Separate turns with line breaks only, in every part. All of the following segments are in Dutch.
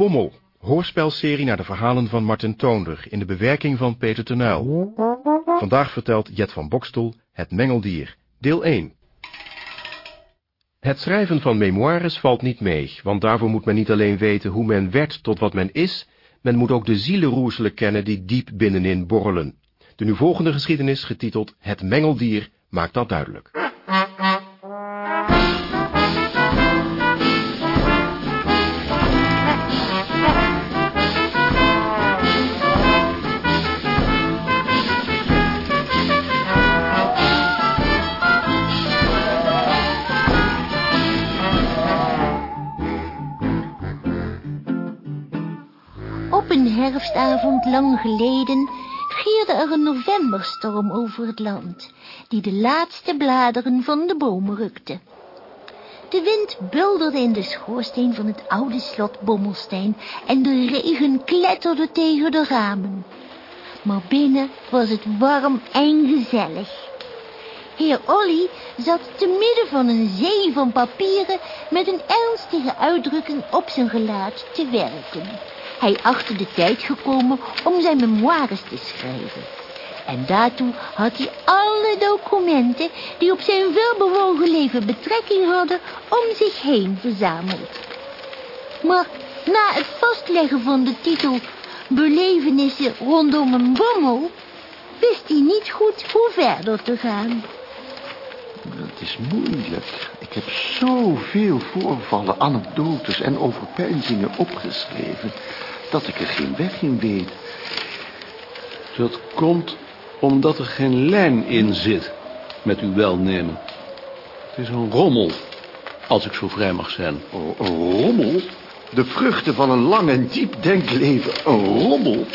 Bommel, hoorspelserie naar de verhalen van Martin Toonder in de bewerking van Peter Tenuil. Vandaag vertelt Jet van Bokstoel Het Mengeldier, deel 1. Het schrijven van memoires valt niet mee, want daarvoor moet men niet alleen weten hoe men werd tot wat men is, men moet ook de zielenroerselen kennen die diep binnenin borrelen. De nu volgende geschiedenis, getiteld Het Mengeldier, maakt dat duidelijk.
Herfstavond lang geleden gierde er een novemberstorm over het land, die de laatste bladeren van de bomen rukte. De wind bulderde in de schoorsteen van het oude slot Bommelstein en de regen kletterde tegen de ramen. Maar binnen was het warm en gezellig. Heer Olly zat te midden van een zee van papieren met een ernstige uitdrukking op zijn gelaat te werken. Hij achtte de tijd gekomen om zijn memoires te schrijven. En daartoe had hij alle documenten die op zijn veelbewogen leven betrekking hadden om zich heen verzameld. Maar na het vastleggen van de titel Belevenissen rondom een bommel, wist hij niet goed hoe verder te gaan.
Het is moeilijk. Ik heb zoveel voorvallen, anekdotes en overpeinzingen opgeschreven... dat ik er geen weg in weet.
Dat komt omdat er geen lijn in zit, met uw welnemen. Het is een rommel, als ik zo vrij mag zijn.
Oh, een rommel? De vruchten van een lang en diep denkleven. Een rommel?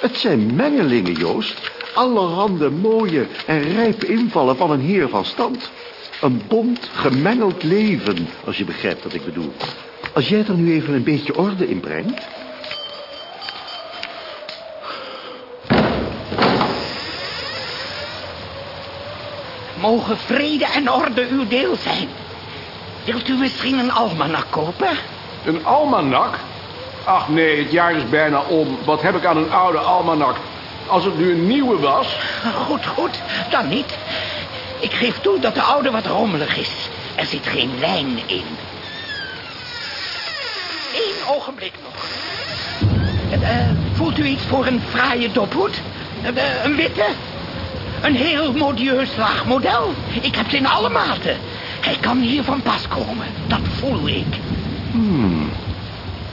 Het zijn mengelingen, Joost. Allerhande mooie en rijpe invallen van een heer van stand. Een bont, gemengeld leven, als je begrijpt wat ik bedoel. Als jij er nu even een beetje orde in brengt...
Mogen vrede en orde uw deel zijn. Wilt u misschien een almanak kopen?
Een almanak? Ach nee, het jaar is bijna om. Wat heb ik aan een oude almanak? Als het nu een nieuwe was...
Goed, goed, dan niet. Ik geef toe dat de oude wat rommelig is. Er zit geen lijn in. Eén ogenblik nog. Uh, voelt u iets voor een fraaie dophoed? Uh, een witte? Een heel modieus laag model. Ik heb ze in alle maten. Hij kan hier van pas komen. Dat voel ik.
Hmm.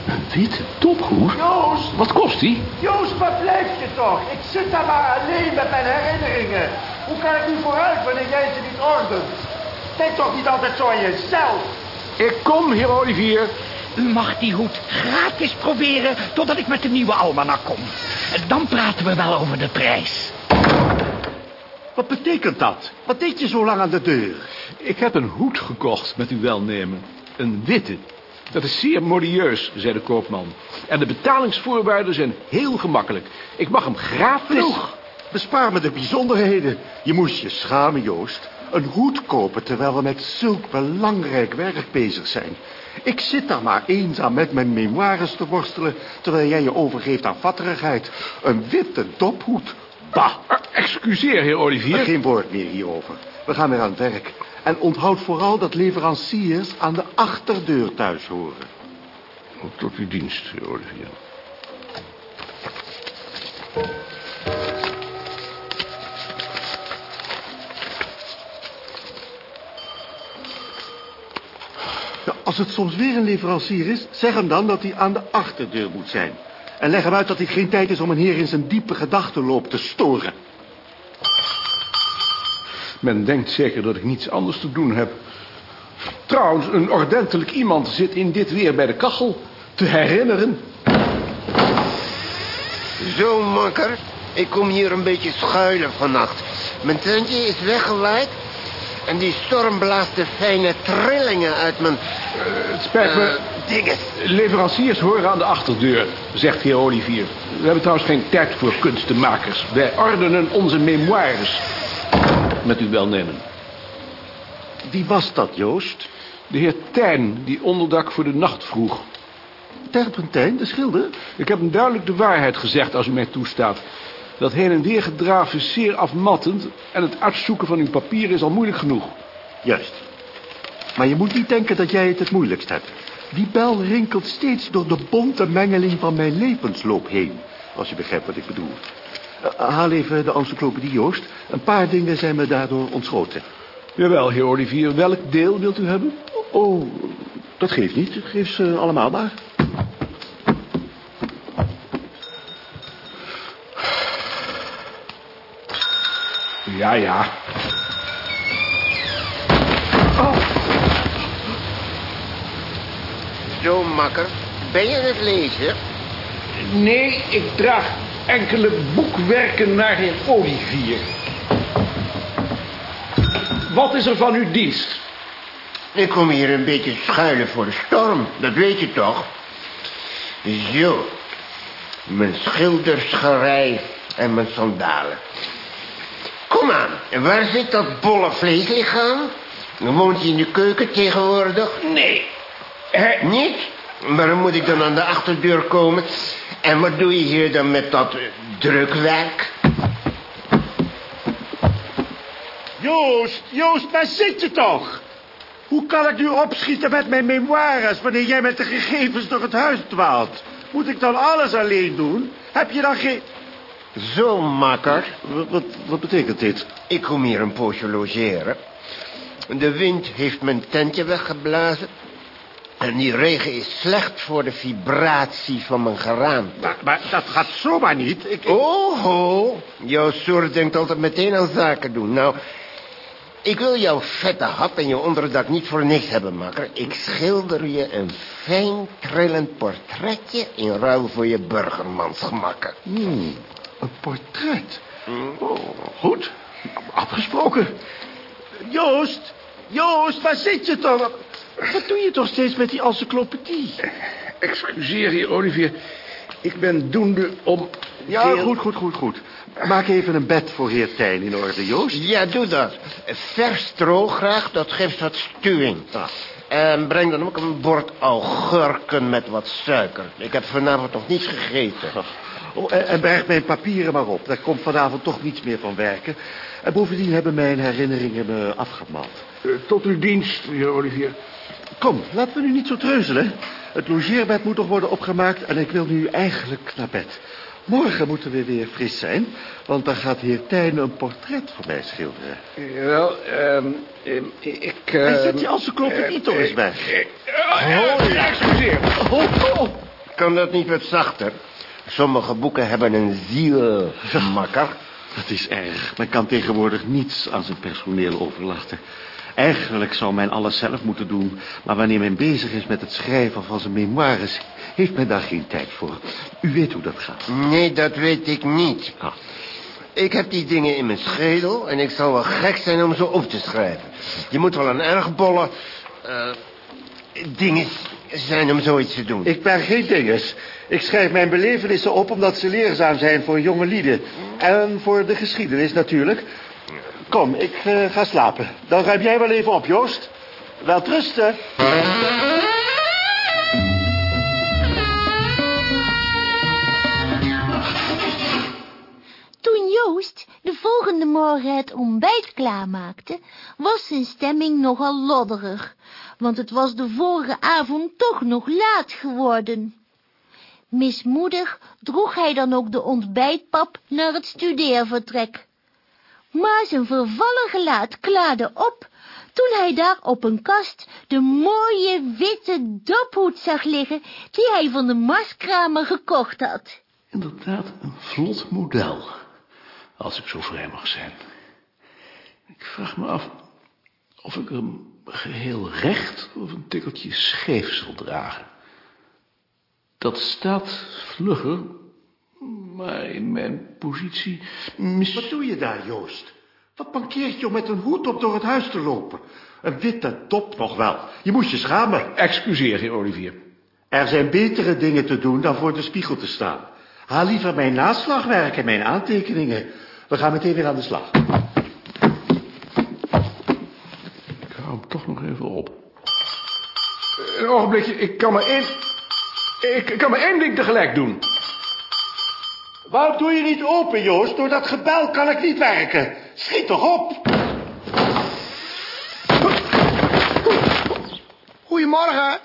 Een witte tophoed?
Joost!
Wat kost die?
Joost, wat blijf je toch? Ik zit daar maar alleen met mijn herinneringen. Hoe kan ik nu vooruit wanneer jij ze niet ordent? Denk toch niet altijd zo aan jezelf.
Ik kom, heer Olivier.
U mag die hoed gratis proberen totdat ik met de nieuwe almanak kom. Dan praten we wel over de prijs.
Wat betekent dat? Wat deed je zo lang aan de deur?
Ik heb een hoed gekocht, met uw welnemen. Een witte. Dat is zeer modieus, zei de koopman. En de betalingsvoorwaarden zijn heel gemakkelijk. Ik mag hem gratis...
Genoeg. Bespaar me de bijzonderheden. Je moest je schamen, Joost. Een hoed kopen terwijl we met zulk belangrijk werk bezig zijn. Ik zit daar maar eenzaam met mijn memoires te worstelen... terwijl jij je overgeeft aan vatterigheid. Een witte dophoed. Bah!
Excuseer, heer Olivier.
Geen woord meer hierover. We gaan weer aan het werk. En onthoud vooral dat leveranciers aan de achterdeur thuis horen.
Tot uw dienst, heer Olivier.
Als het soms weer een leverancier is, zeg hem dan dat hij aan de achterdeur moet zijn. En leg hem uit dat dit geen tijd is om een heer in zijn diepe gedachtenloop te storen.
Men denkt zeker dat ik niets anders te doen heb. Trouwens, een ordentelijk iemand zit in dit weer bij de kachel te herinneren.
Zo, makker. Ik kom hier een beetje schuilen vannacht. Mijn tentje is weggewaaid. En die storm blaast de fijne trillingen uit mijn...
Het spijt me.
eh, dinges.
Leveranciers horen aan de achterdeur, zegt heer Olivier. We hebben trouwens geen tijd voor kunstenmakers. Wij ordenen onze memoires. Met uw welnemen.
Wie was dat, Joost?
De heer Tijn, die onderdak voor de nacht vroeg.
Terpentijn, de schilder?
Ik heb hem duidelijk de waarheid gezegd als u mij toestaat. Dat heen en weer gedraaf is zeer afmattend... en het uitzoeken van uw papieren is al moeilijk genoeg.
Juist. Maar je moet niet denken dat jij het het moeilijkst hebt. Die bel rinkelt steeds door de bonte mengeling van mijn levensloop heen. Als je begrijpt wat ik bedoel. Eh, haal even de encyclopedie, Joost. Een paar dingen zijn me daardoor ontschoten.
Jawel, heer Olivier. Welk deel wilt u hebben?
Oh, dat geeft niet. Geef ze allemaal maar.
Ja, ja.
Zo, makker. Ben je het lezen?
Nee, ik draag enkele boekwerken naar heer Olivier. Wat is er van uw dienst?
Ik kom hier een beetje schuilen voor de storm. Dat weet je toch? Zo. Mijn schildersgerei en mijn sandalen. Kom aan. En waar zit dat bolle vleeslichaam? Woont hij in de keuken tegenwoordig?
Nee. Hij...
Niet? Waarom moet ik dan aan de achterdeur komen? En wat doe je hier dan met dat eh, drukwerk?
Joost, Joost, waar zit je toch? Hoe kan ik nu opschieten met mijn memoires... wanneer jij met de gegevens door het huis dwaalt? Moet ik dan alles alleen doen? Heb je dan geen...
Zo, makker.
Wat, wat, wat betekent dit?
Ik kom hier een poosje logeren. De wind heeft mijn tentje weggeblazen. En die regen is slecht voor de vibratie van mijn geraamte.
Maar, maar dat gaat zomaar niet. Ik, ik-
Oh, ho. Jouw soort denkt altijd meteen aan zaken doen. Nou, ik wil jouw vette hap en je onderdak niet voor niks hebben, makker. Ik schilder je een fijn trillend portretje... in ruil voor je burgermansgemakken.
Hmm, een portret. Oh, goed. Afgesproken.
Joost, Joost, waar zit je toch? Wat doe je toch steeds met die encyclopedie?
Excuseer, heer Olivier. Ik ben doende om...
Ja, goed, goed, goed, goed. Maak even een bed voor heer Tijn in orde, Joost.
Ja, doe dat. Vers stro graag, dat geeft wat stuwing.
Ah.
En breng dan ook een bord augurken met wat suiker. Ik heb vanavond nog niets gegeten.
Oh, en, en berg mijn papieren maar op. Daar komt vanavond toch niets meer van werken. En bovendien hebben mijn herinneringen me afgemaald.
Eh, tot uw dienst, heer Olivier.
Kom, laten we nu niet zo treuzelen. Het logeerbed moet nog worden opgemaakt en ik wil nu eigenlijk naar bed. Morgen moeten we weer fris zijn, want dan gaat heer Tijn een portret voor mij schilderen.
Wel, ehm, ehm, ik...
En
ehm,
zet die encyclopedie toch eens weg.
Oh, ja, excuseer.
Oh, oh.
Kan dat niet wat zachter? Sommige boeken hebben een ziel, makker.
Dat is erg. Men kan tegenwoordig niets aan zijn personeel overlaten. Eigenlijk zou men alles zelf moeten doen... maar wanneer men bezig is met het schrijven van zijn memoires... heeft men daar geen tijd voor. U weet hoe dat gaat.
Nee, dat weet ik niet.
Ah.
Ik heb die dingen in mijn schedel... en ik zal wel gek zijn om ze op te schrijven. Je moet wel een erg bolle... dingen zijn om zoiets te doen.
Ik ben geen dinges. Ik schrijf mijn belevenissen op omdat ze leerzaam zijn voor jonge lieden. En voor de geschiedenis natuurlijk. Kom, ik eh, ga slapen. Dan ruim jij wel even op, Joost. Wel trusten.
Toen Joost de volgende morgen het ontbijt klaarmaakte, was zijn stemming nogal lodderig, want het was de vorige avond toch nog laat geworden. Mismoedig droeg hij dan ook de ontbijtpap naar het studeervertrek. Maar zijn vervallen gelaat klaarde op toen hij daar op een kast de mooie witte dophoed zag liggen die hij van de marskramer gekocht had.
Inderdaad, een vlot model. Als ik zo vrij mag zijn. Ik vraag me af of ik hem geheel recht of een tikkeltje scheef zal dragen. Dat staat vlugger, maar in mijn positie... Mis...
Wat doe je daar, Joost? Wat mankeert je om met een hoed op door het huis te lopen? Een witte top nog wel. Je moest je schamen.
Excuseer, heer Olivier.
Er zijn betere dingen te doen dan voor de spiegel te staan. Haal liever mijn naslagwerk en mijn aantekeningen. We gaan meteen weer aan de slag.
Ik hou hem toch nog even op. Een ogenblikje, ik kan maar één...
Ik kan maar één ding tegelijk doen.
Waarom doe je niet open, Joost? Door dat gebel kan ik niet werken. Schiet toch op.
Goedemorgen.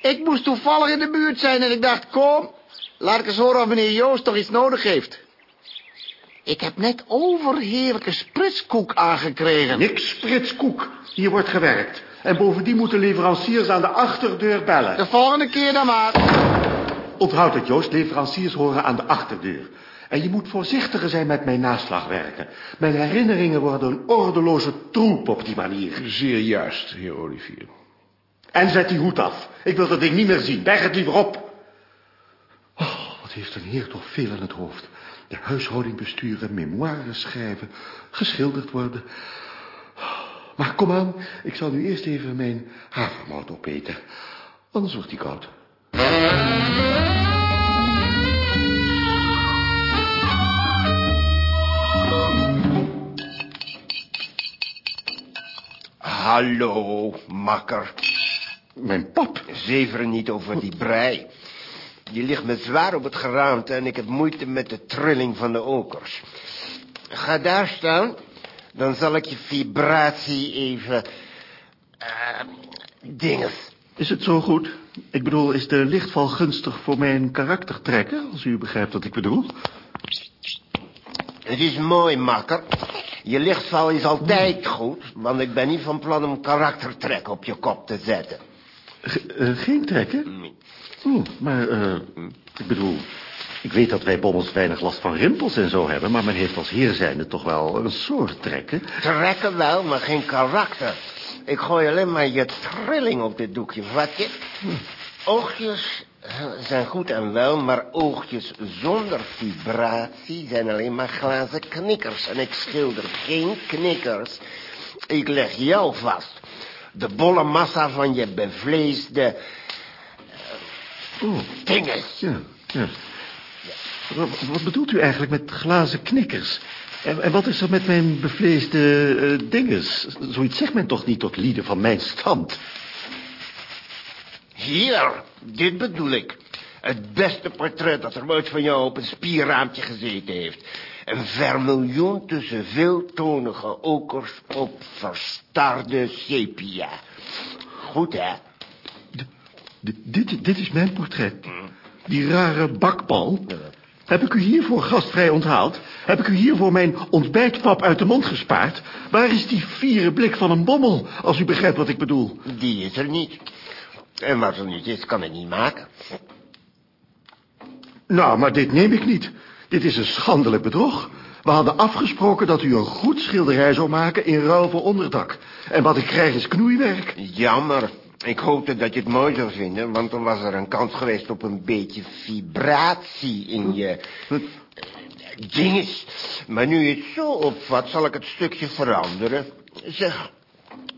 Ik moest toevallig in de buurt zijn en ik dacht, kom, laat ik eens horen of meneer Joost toch iets nodig heeft. Ik heb net overheerlijke spritskoek aangekregen.
Niks spritskoek. Hier wordt gewerkt. En bovendien moeten leveranciers aan de achterdeur bellen.
De volgende keer dan maar.
Onthoud het, Joost. Leveranciers horen aan de achterdeur. En je moet voorzichtiger zijn met mijn naslagwerken. Mijn herinneringen worden een ordeloze troep op die manier.
Zeer juist, heer Olivier.
En zet die hoed af. Ik wil dat ding niet meer zien. Berg het liever op. Oh, wat heeft een heer toch veel aan het hoofd. De huishouding besturen, memoires schrijven, geschilderd worden. Maar kom aan, ik zal nu eerst even mijn havermout opeten. Anders wordt die koud.
Hallo, makker.
Mijn pap.
Zever niet over die brei. Je ligt me zwaar op het geraamte en ik heb moeite met de trilling van de okers. Ga daar staan, dan zal ik je vibratie even... eh dinges.
Is het zo goed? Ik bedoel, is de lichtval gunstig voor mijn karaktertrekken, als u begrijpt wat ik bedoel?
Het is mooi, makker. Je lichtval is altijd goed, want ik ben niet van plan om karaktertrek op je kop te zetten.
Eh, geen trekken? Oh, maar, eh, ik bedoel... Ik weet dat wij bommels weinig last van rimpels en zo hebben... maar men heeft als heer zijnde toch wel een soort trekken.
Trekken wel, maar geen karakter. Ik gooi alleen maar je trilling op dit doekje, vat je? Oogjes eh, zijn goed en wel, maar oogjes zonder vibratie zijn alleen maar glazen knikkers. En ik schilder geen knikkers. Ik leg jou vast. De bolle massa van je bevleesde
Oh,
dinges.
ja, ja. Wat, wat bedoelt u eigenlijk met glazen knikkers? En, en wat is er met mijn bevleesde eh, dinges? Zoiets zegt men toch niet tot lieden van mijn stand?
Hier, dit bedoel ik. Het beste portret dat er ooit van jou op een spierraampje gezeten heeft. Een vermiljoen tussen veeltonige okers op verstarde sepia. Goed, hè?
D- dit, dit is mijn portret. Die rare bakbal. Heb ik u hiervoor gastvrij onthaald? Heb ik u hiervoor mijn ontbijtpap uit de mond gespaard? Waar is die vieren blik van een bommel, als u begrijpt wat ik bedoel?
Die is er niet. En wat er niet is, kan ik niet maken.
Nou, maar dit neem ik niet. Dit is een schandelijk bedrog. We hadden afgesproken dat u een goed schilderij zou maken in ruil voor onderdak. En wat ik krijg is knoeiwerk.
Jammer. Ik hoopte dat je het mooi zou vinden, want dan was er een kans geweest op een beetje vibratie in je dinges. Maar nu je het zo opvat, zal ik het stukje veranderen. Zeg,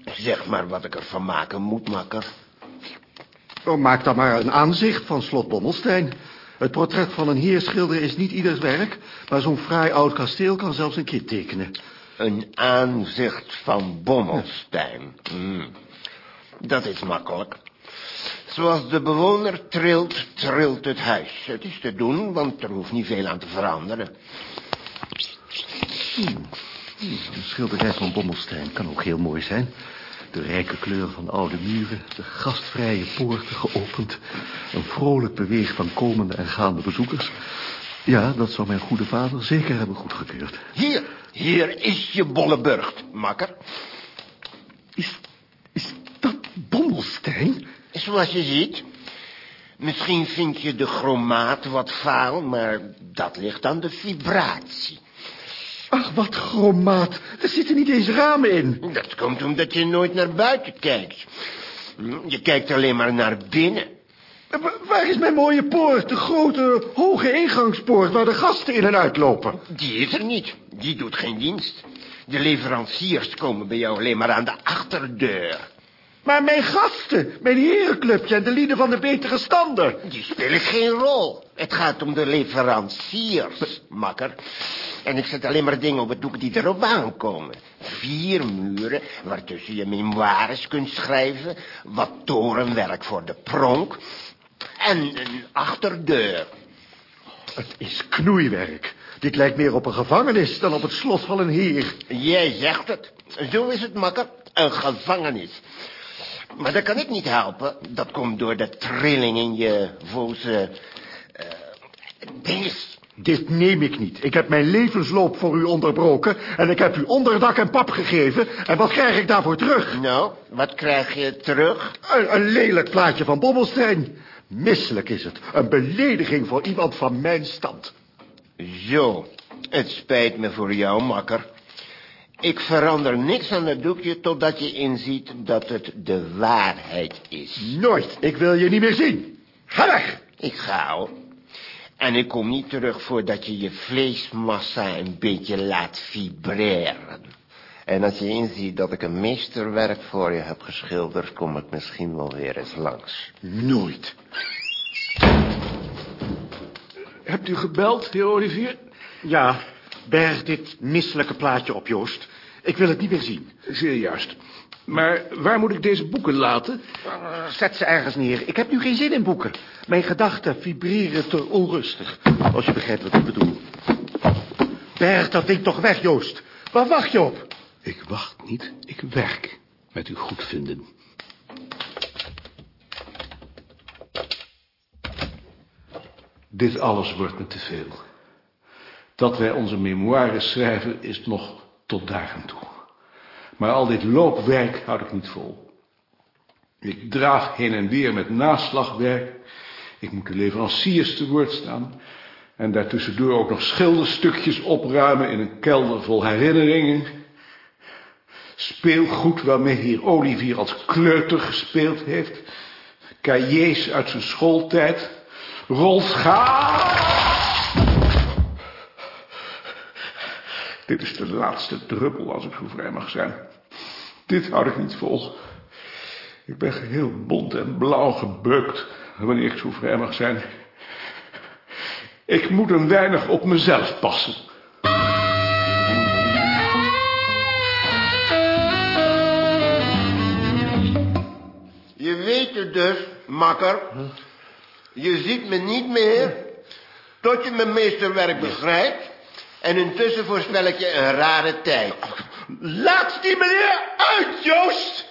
zeg maar wat ik ervan maken moet, makker.
Oh, maak dan maar een aanzicht van slot Bommelstein. Het portret van een heer schilderen is niet ieders werk... maar zo'n fraai oud kasteel kan zelfs een kind tekenen.
Een aanzicht van Bommelstein. Hmm. Dat is makkelijk. Zoals de bewoner trilt, trilt het huis. Het is te doen, want er hoeft niet veel aan te veranderen.
Een schilderij van Bommelstein kan ook heel mooi zijn. De rijke kleur van oude muren, de gastvrije poorten geopend... een vrolijk beweeg van komende en gaande bezoekers. Ja, dat zou mijn goede vader zeker hebben goedgekeurd.
Hier, hier is je bolleburgt, makker.
Is, is dat Bommelstein?
Zoals je ziet. Misschien vind je de chromaat wat vaal, maar dat ligt aan de vibratie.
Ach, wat chromaat. Er zitten niet eens ramen in.
Dat komt omdat je nooit naar buiten kijkt. Je kijkt alleen maar naar binnen.
Wa- Waar is mijn mooie poort? De grote, hoge ingangspoort waar de gasten in en uitlopen.
Die is er niet. Die doet geen dienst. De leveranciers komen bij jou alleen maar aan de achterdeur.
Maar mijn gasten, mijn herenclubje en de lieden van de betere standen.
Die spelen geen rol. Het gaat om de leveranciers, makker. En ik zet alleen maar dingen op het doek die erop aankomen. Vier muren waartussen je memoires kunt schrijven. Wat torenwerk voor de pronk. En een achterdeur.
Het is knoeiwerk. Dit lijkt meer op een gevangenis dan op het slot van een heer.
Jij zegt het. Zo is het, makker. Een gevangenis. Maar dat kan ik niet helpen. Dat komt door de trilling in je voze... Uh, dinges.
Dit neem ik niet. Ik heb mijn levensloop voor u onderbroken... en ik heb u onderdak en pap gegeven. En wat krijg ik daarvoor terug?
Nou, wat krijg je terug?
Een, een lelijk plaatje van Bobbelstein. Misselijk is het. Een belediging voor iemand van mijn stand.
Zo, het spijt me voor jou, makker. Ik verander niks aan het doekje totdat je inziet dat het de waarheid is.
Nooit. Ik wil je niet meer zien. Ga weg.
Ik ga al. En ik kom niet terug voordat je je vleesmassa een beetje laat vibreren. En als je inziet dat ik een meesterwerk voor je heb geschilderd... kom ik misschien wel weer eens langs.
Nooit.
Hebt u gebeld, heer Olivier?
Ja, berg dit misselijke plaatje op, Joost. Ik wil het niet meer zien.
Zeer juist. Maar waar moet ik deze boeken laten?
Uh, zet ze ergens neer. Ik heb nu geen zin in boeken. Mijn gedachten vibreren te onrustig. Als je begrijpt wat ik bedoel. Berg dat ding toch weg, Joost. Waar wacht je op?
Ik wacht niet, ik werk. Met uw goedvinden. Dit alles wordt me te veel. Dat wij onze memoires schrijven is nog tot dagen toe. Maar al dit loopwerk houd ik niet vol. Ik draaf heen en weer met naslagwerk. Ik moet de leveranciers te woord staan. En daartussendoor ook nog schilderstukjes opruimen in een kelder vol herinneringen. Speelgoed waarmee hier Olivier als kleuter gespeeld heeft. Cahiers uit zijn schooltijd. Rolschaar. Dit is de laatste druppel, als ik zo vrij mag zijn. Dit houd ik niet vol. Ik ben geheel bont en blauw gebeukt, wanneer ik zo vrij mag zijn. Ik moet een weinig op mezelf passen.
Je weet het dus, makker. Je ziet me niet meer tot je mijn meesterwerk begrijpt. En intussen voorspel ik je een rare tijd.
Laat die meneer uit, Joost!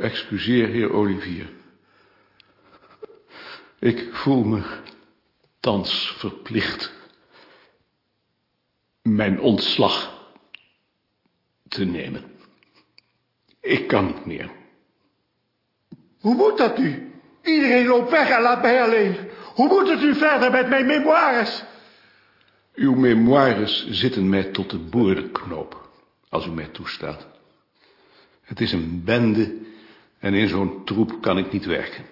Excuseer, heer Olivier. Ik voel me thans verplicht mijn ontslag te nemen. Ik kan niet meer.
Hoe moet dat nu? Iedereen loopt weg en laat mij alleen. Hoe moet het nu verder met mijn memoires?
Uw memoires zitten mij tot de boordenknoop, als u mij toestaat. Het is een bende en in zo'n troep kan ik niet werken.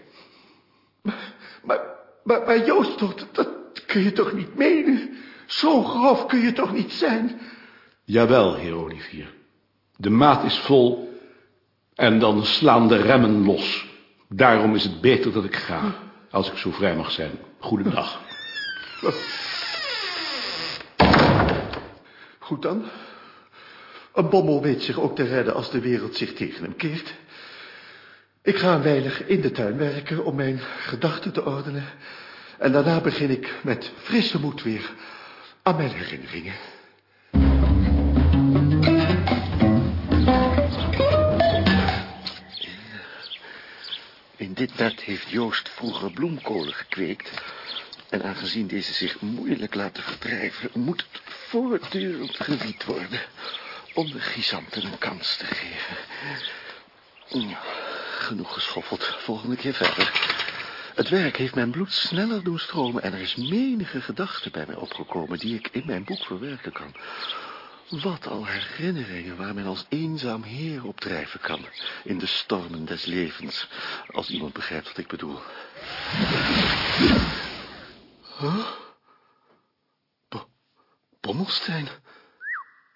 Maar, maar, maar, maar Joost, dat, dat kun je toch niet menen? Zo grof kun je toch niet zijn?
Jawel, heer Olivier. De maat is vol en dan slaan de remmen los. Daarom is het beter dat ik ga, als ik zo vrij mag zijn. Goedendag.
Goed dan. Een bommel weet zich ook te redden als de wereld zich tegen hem keert. Ik ga een weinig in de tuin werken om mijn gedachten te ordenen. En daarna begin ik met frisse moed weer aan mijn herinneringen. In dit bed heeft Joost vroeger bloemkolen gekweekt. En aangezien deze zich moeilijk laten verdrijven... moet het voortdurend gewiet worden... om de gisanten een kans te geven. Genoeg geschoffeld. Volgende keer verder. Het werk heeft mijn bloed sneller doen stromen... en er is menige gedachte bij mij opgekomen... die ik in mijn boek verwerken kan... Wat al herinneringen waar men als eenzaam heer op drijven kan... in de stormen des levens, als iemand begrijpt wat ik bedoel. Huh? Bo Bommelstein.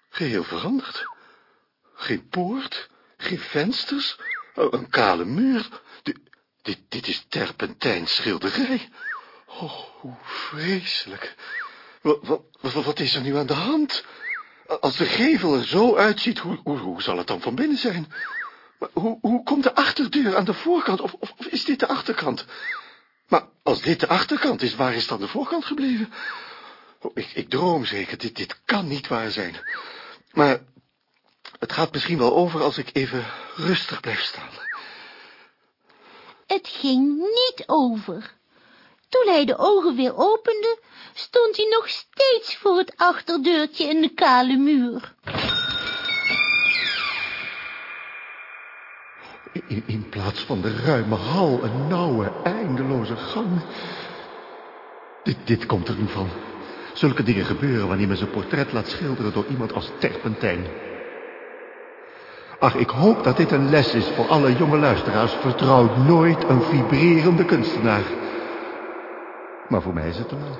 Geheel veranderd. Geen poort, geen vensters, een kale muur. Dit, dit, is terpentijn schilderij. Oh, hoe vreselijk. Wat, wat is er nu aan de hand? Als de gevel er zo uitziet, hoe, hoe, hoe zal het dan van binnen zijn? Maar hoe, hoe komt de achterdeur aan de voorkant? Of, of, is dit de achterkant? Maar als dit de achterkant is, waar is dan de voorkant gebleven? Oh, ik, ik droom zeker. Dit, dit kan niet waar zijn. Maar het gaat misschien wel over als ik even rustig blijf staan.
Het ging niet over. Toen hij de ogen weer opende, stond hij nog steeds voor het achterdeurtje in de kale muur.
In, plaats van de ruime hal, een nauwe, eindeloze gang. Dit, dit komt er nu van. Zulke dingen gebeuren wanneer men zijn portret laat schilderen door iemand als Terpentijn. Ach, ik hoop dat dit een les is voor alle jonge luisteraars. Vertrouw nooit een vibrerende kunstenaar. Maar voor mij is het te laat.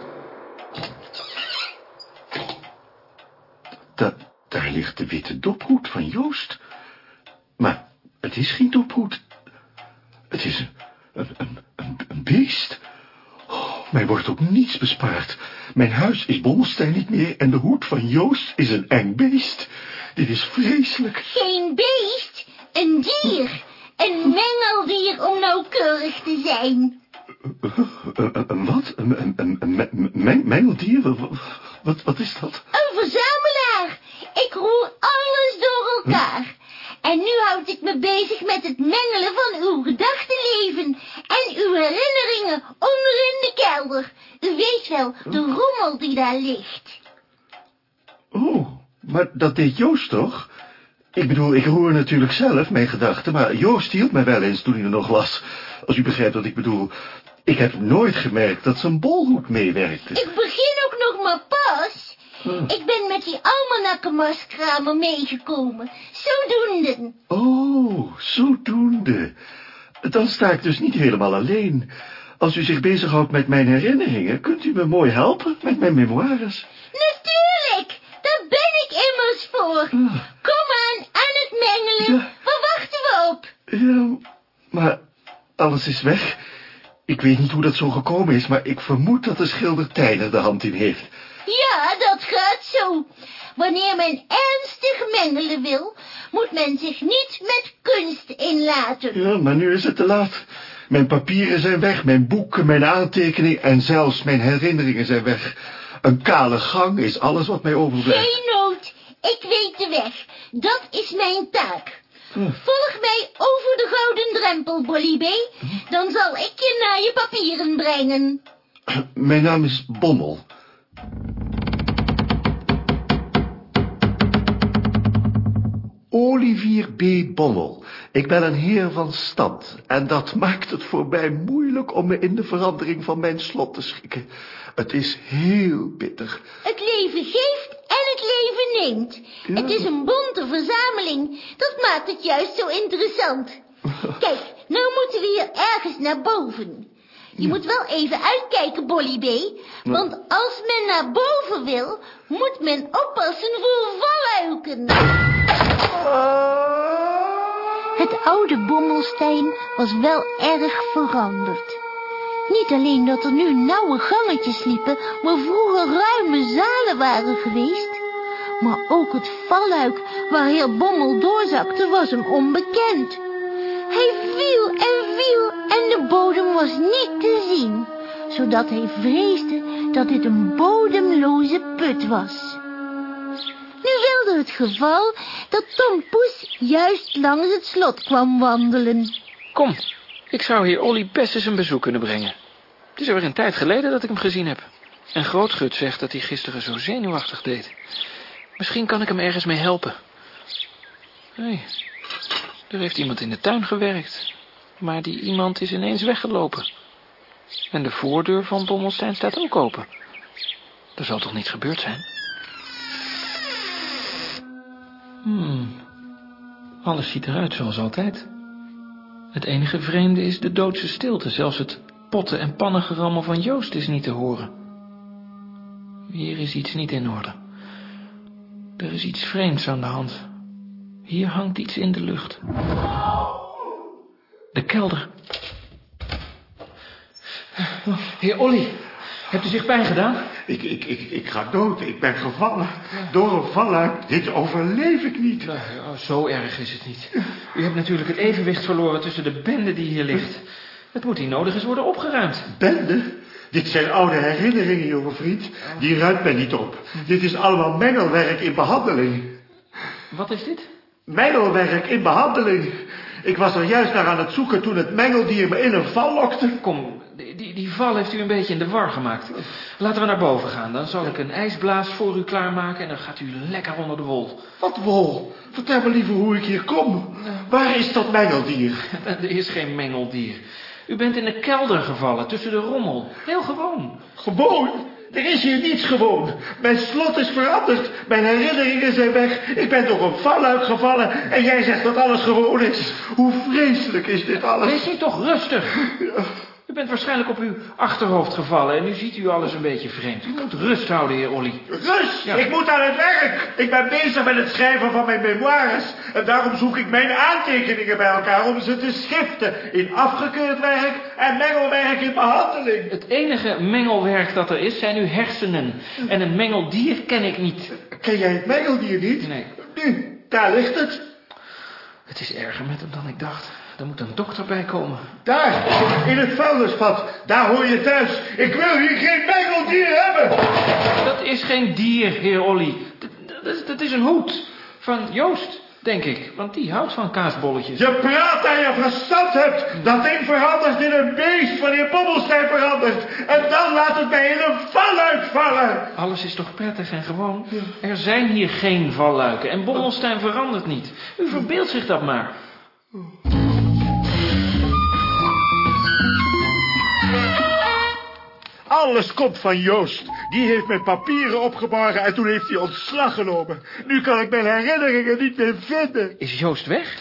Da, daar ligt de witte dophoed van Joost. Maar het is geen dophoed. Het is een, een, een, een, beest. Oh, mij wordt ook niets bespaard. Mijn huis is Bommelstein niet meer en de hoed van Joost is een eng beest. Dit is vreselijk.
Geen beest, een dier. Een mengeldier om nauwkeurig te zijn.
Een, een wat? Een, een, een, een me- me- mengeldier? Wat, is dat?
Een verzamelaar. Ik roer alles door elkaar. En nu houd ik me bezig met het mengelen van uw gedachtenleven en uw herinneringen onder in de kelder. U weet wel, de rommel die daar ligt.
Oh, maar dat deed Joost toch? Ik bedoel, ik roer natuurlijk zelf mijn gedachten, maar Joost hielp mij wel eens toen hij er nog was. Als u begrijpt wat ik bedoel. Ik heb nooit gemerkt dat zijn bolhoed meewerkte.
Ik begin ook nog maar pas. Ik ben met die almanakkenmarskramer meegekomen. Zodoende.
Oh, zodoende. Dan sta ik dus niet helemaal alleen. Als u zich bezighoudt met mijn herinneringen, kunt u me mooi helpen met mijn memoires.
Natuurlijk, daar ben ik immers voor. Kom aan, aan het mengelen.
Ja.
Waar wachten we op?
Ja, maar alles is weg. Ik weet niet hoe dat zo gekomen is, maar ik vermoed dat de schilder Tijn er de hand in heeft.
Ja, dat gaat zo. Wanneer men ernstig mengelen wil, moet men zich niet met kunst inlaten.
Ja, maar nu is het te laat. Mijn papieren zijn weg, mijn boeken, mijn aantekeningen en zelfs mijn herinneringen zijn weg. Een kale gang is alles wat mij overblijft.
Geen nood, ik weet de weg. Dat is mijn taak. Volg mij over de gouden drempel, Bolibé. Dan zal ik je naar je papieren brengen.
Mijn naam is Bommel. Olivier B. Bommel. Ik ben een heer van stand en dat maakt het voor mij moeilijk om me in de verandering van mijn slot te schikken. Het is heel bitter.
Het leven geeft leven neemt. Het is een bonte verzameling. Dat maakt het juist zo interessant. Kijk, nou moeten we hier ergens naar boven. Je moet wel even uitkijken, Bollybee. Want als men naar boven wil, moet men oppassen voor valluiken. Het oude Bommelstein was wel erg veranderd. Niet alleen dat er nu nauwe gangetjes liepen, waar vroeger ruime zalen waren geweest, maar ook het valluik waar heer Bommel doorzakte was hem onbekend. Hij viel en viel en de bodem was niet te zien, zodat hij vreesde dat dit een bodemloze put was. Nu wilde het geval dat Tom Poes juist langs het slot kwam wandelen.
Kom, ik zou hier Olly best eens een bezoek kunnen brengen. Het is alweer een tijd geleden dat ik hem gezien heb. En Grootgut zegt dat hij gisteren zo zenuwachtig deed. Misschien kan ik hem ergens mee helpen. Hey, er heeft iemand in de tuin gewerkt. Maar die iemand is ineens weggelopen. En de voordeur van Bommelstein staat ook open. Er zal toch niets gebeurd zijn? Hmm, alles ziet eruit zoals altijd. Het enige vreemde is de doodse stilte. Zelfs het potten- en pannengerammel van Joost is niet te horen. Hier is iets niet in orde. Er is iets vreemds aan de hand. Hier hangt iets in de lucht. De kelder. Heer Olly, Hebt u zich pijn gedaan?
Ik, ik, ik, ik ga dood. Ik ben gevallen. Door een valluik. Dit overleef ik niet.
Nou, ja, zo erg is het niet. U hebt natuurlijk het evenwicht verloren tussen de bende die hier ligt. Het moet hier nodig eens worden opgeruimd.
Bende? Dit zijn oude herinneringen, jonge vriend. Die ruimt mij niet op. Dit is allemaal mengelwerk in behandeling.
Wat is dit?
Mengelwerk in behandeling. Ik was er juist naar aan het zoeken toen het mengeldier me in een val lokte.
Kom, die, die, die val heeft u een beetje in de war gemaakt. Laten we naar boven gaan. Dan zal ik een ijsblaas voor u klaarmaken en dan gaat u lekker onder de wol.
Wat wol. Vertel me liever hoe ik hier kom. Waar is dat mengeldier?
Er is geen mengeldier. U bent in de kelder gevallen, tussen de rommel. Heel gewoon.
Gewoon? Er is hier niets gewoon. Mijn slot is veranderd. Mijn herinneringen zijn weg. Ik ben door een valluik gevallen. En jij zegt dat alles gewoon is. Hoe vreselijk is dit alles?
Wees nu toch rustig. U bent waarschijnlijk op uw achterhoofd gevallen en nu ziet u alles een beetje vreemd. U moet rust houden, heer Olly.
Rust!
Ja.
Ik moet aan het werk. Ik ben bezig met het schrijven van mijn memoires. En daarom zoek ik mijn aantekeningen bij elkaar om ze te schiften. In afgekeurd werk en mengelwerk in behandeling.
Het enige mengelwerk dat er is, zijn uw hersenen. En een mengeldier ken ik niet.
Ken jij het mengeldier niet?
Nee.
Nu, daar ligt het.
Het is erger met hem dan ik dacht. Er moet een dokter bij komen.
Daar, in het vuilnisvat. Daar hoor je thuis. Ik wil hier geen mengeldier hebben.
Dat is geen dier, heer Olly. Dat, dat, is- dat is een hoed. Van Joost, denk ik. Want die houdt van kaasbolletjes.
Je praat daar je verstand hebt. Dat ding verandert in een beest wanneer Bobbelstein verandert. En dan laat het mij in een val uitvallen.
Alles is toch prettig en gewoon? Er zijn hier geen valluiken en Bommelstein verandert niet. U verbeeldt zich dat maar.
Alles komt van Joost. Die heeft mijn papieren opgeborgen en toen heeft hij ontslag genomen. Nu kan ik mijn herinneringen niet meer vinden.
Is Joost weg?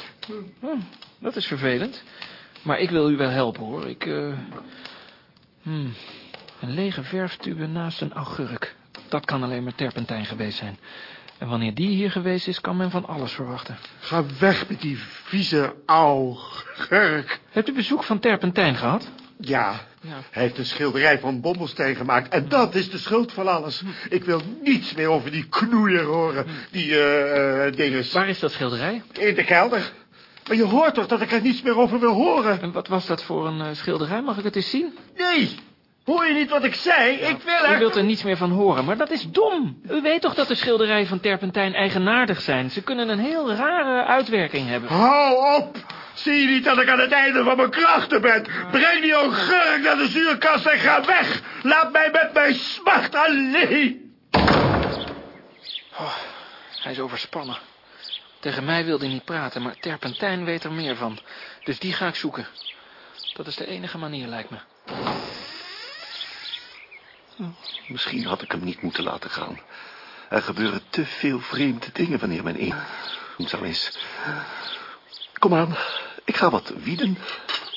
Hm, dat is vervelend. Maar ik wil u wel helpen, hoor. Ik, eh, hmm, Een lege verftube naast een augurk. Dat kan alleen maar terpentijn geweest zijn. En wanneer die hier geweest is, kan men van alles verwachten.
Ga weg met die vieze augurk.
Hebt u bezoek van terpentijn gehad?
Ja,
Ja.
hij heeft een schilderij van Bobbelstein gemaakt. En dat is de schuld van alles. Ik wil niets meer over die knoeier horen. Die, eh, dinges.
Waar is dat schilderij?
In de kelder. Maar je hoort toch dat ik er niets meer over wil horen?
En wat was dat voor een eh, schilderij? Mag ik het eens zien?
Nee, hoor je niet wat ik zei? Ik wil
U
er...
wilt er niets meer van horen, maar dat is dom. U weet toch dat de schilderijen van Terpentijn eigenaardig zijn? Ze kunnen een heel rare uitwerking hebben.
Hou op! Zie je niet dat ik aan het einde van mijn krachten ben? Breng die augurk naar de zuurkast en ga weg! Laat mij met mijn smart alleen!
Hij is overspannen. Tegen mij wil hij niet praten, maar Terpentijn weet er meer van. Dus die ga ik zoeken. Dat is de enige manier, lijkt me.
Misschien had ik hem niet moeten laten gaan. Er gebeuren te veel vreemde dingen wanneer men eenzaam is. Kom aan, ik ga wat wieden.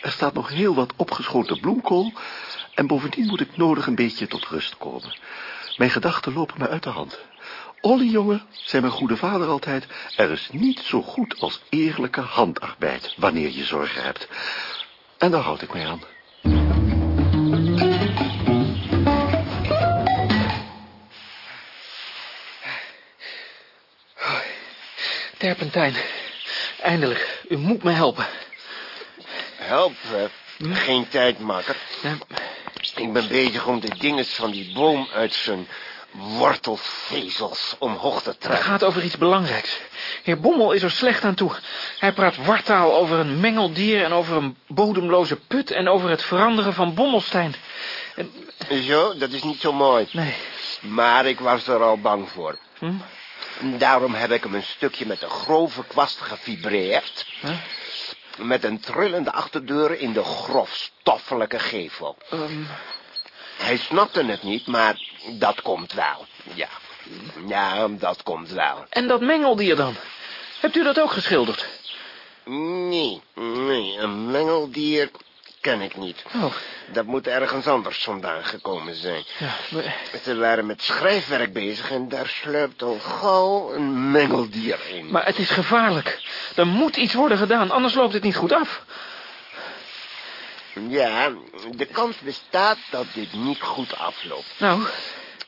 Er staat nog heel wat opgeschoten bloemkool. En bovendien moet ik nodig een beetje tot rust komen. Mijn gedachten lopen me uit de hand. Olly, jongen, zei mijn goede vader altijd... er is niet zo goed als eerlijke handarbeid... wanneer je zorgen hebt. En daar houd ik mij aan.
Terpentijn, eindelijk. U moet me helpen.
Help, eh, geen tijd, makker.
Ja,
Ik ben bezig om de dinges van die boom uit zijn wortelvezels omhoog te
Het
trekken.
gaat over iets belangrijks. Heer Bommel is er slecht aan toe. Hij praat wartaal over een mengeldier en over een bodemloze put... en over het veranderen van Bommelstein. En,
Zo, dat is niet zo mooi.
nee,
Maar ik was er al bang voor.
Hm?
Daarom heb ik hem een stukje met een grove kwast gefibreerd.
Huh?
Met een trillende achterdeur in de grofstoffelijke gevel.
ehm,
Hij snapte het niet, maar dat komt wel. Ja, ja, dat komt wel.
en dat mengeldier dan? Hebt u dat ook geschilderd?
Nee, nee, een mengeldier ken ik niet.
Oh,
Dat moet ergens anders vandaan gekomen zijn.
ja. maar-
Ze waren met schrijfwerk bezig en daar sluipt al gauw een mengeldier in.
Maar het is gevaarlijk. Er moet iets worden gedaan, anders loopt het niet goed af.
Ja, de kans bestaat dat dit niet goed afloopt.
Nou,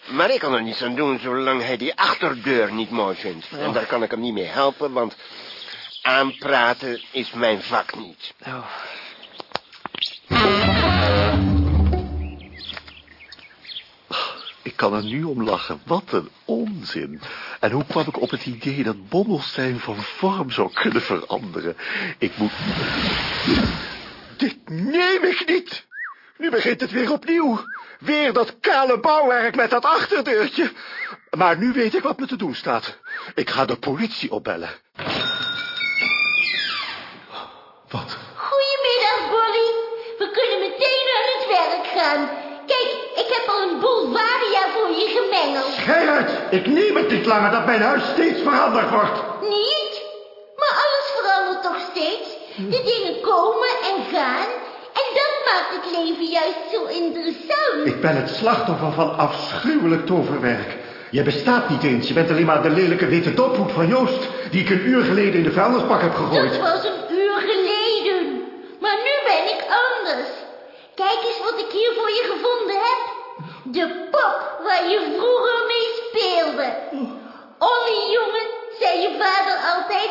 Maar ik kan er niets aan doen zolang hij die achterdeur niet mooi vindt. En daar kan ik hem niet mee helpen, want aanpraten is mijn vak niet.
nou...
Ik kan er nu om lachen. Wat een onzin. En hoe kwam ik op het idee dat Bommelstein van vorm zou kunnen veranderen? Ik moet... Dit neem ik niet. Nu begint het weer opnieuw. Weer dat kale bouwwerk met dat achterdeurtje. Maar nu weet ik wat me te doen staat. Ik ga de politie opbellen. Wat?
Goedemiddag, Bolly. We kunnen meteen aan het werk gaan. Heb al een boel varia voor je gemengeld.
Gerrit, ik neem het niet langer dat mijn huis steeds veranderd wordt.
Niet? Maar alles verandert toch steeds? De dingen komen en gaan. En dat maakt het leven juist zo interessant.
Ik ben het slachtoffer van afschuwelijk toverwerk. Je bestaat niet eens. Je bent alleen maar de lelijke witte dophoed van Joost... die ik een uur geleden in de vuilnisbak heb
Dat
gegooid.
was een uur geleden. Maar nu ben ik anders. Kijk eens wat ik hier voor je gevonden heb. De pop waar je vroeger mee speelde. Olly, jongen, zei je vader altijd.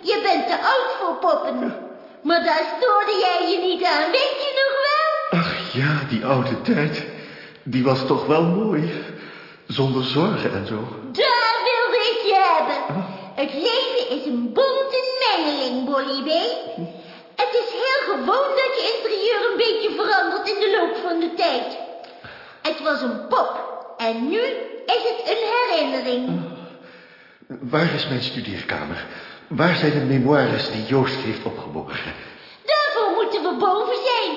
Je bent te oud voor poppen. Maar daar stoorde jij je niet aan, weet je nog wel?
Ach ja, die oude tijd. Die was toch wel mooi. Zonder zorgen en zo.
Daar wilde ik je hebben. Het leven is een bonte mengeling, Bolly B. Het is heel gewoon dat je interieur een beetje verandert in de loop van de tijd. Het was een pop en nu is het een herinnering.
Waar is mijn studeerkamer? Waar zijn de memoires die Joost heeft opgeborgen?
Daarvoor moeten we boven zijn.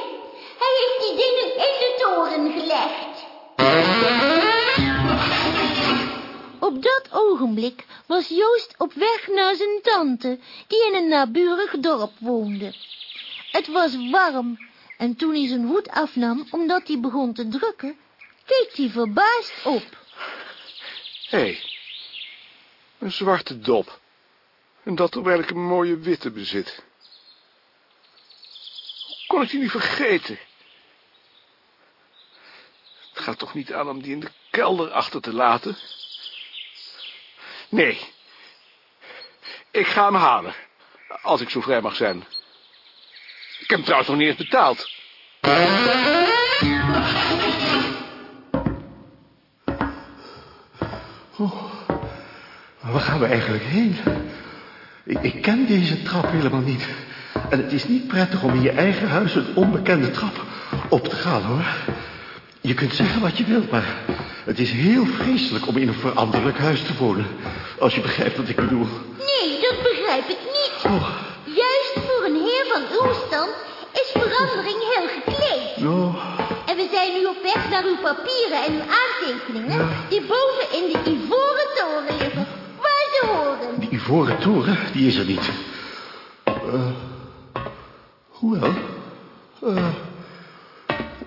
Hij heeft die dingen in de toren gelegd. Op dat ogenblik was Joost op weg naar zijn tante, die in een naburig dorp woonde. Het was warm en toen hij zijn hoed afnam omdat hij begon te drukken, keek hij verbaasd op.
Hé, hey, een zwarte dop. En dat terwijl ik een mooie witte bezit. Hoe kon ik die niet vergeten? Het gaat toch niet aan om die in de kelder achter te laten? Nee. Ik ga hem halen. Als ik zo vrij mag zijn. Ik heb hem trouwens nog niet eens betaald.
Waar gaan we eigenlijk heen? Ik, ik ken deze trap helemaal niet. En het is niet prettig om in je eigen huis een onbekende trap op te gaan, hoor. Je kunt zeggen wat je wilt, maar het is heel vreselijk om in een veranderlijk huis te wonen. Als je begrijpt wat ik bedoel.
Nee, dat begrijp ik niet.
Oh,
Juist voor een heer van uw stand is verandering heel gekleed.
oh,
En we zijn nu op weg naar uw papieren en uw aantekeningen... die boven in de ivoren toren
ivoren toren, die is er niet. Eh, hoewel, eh,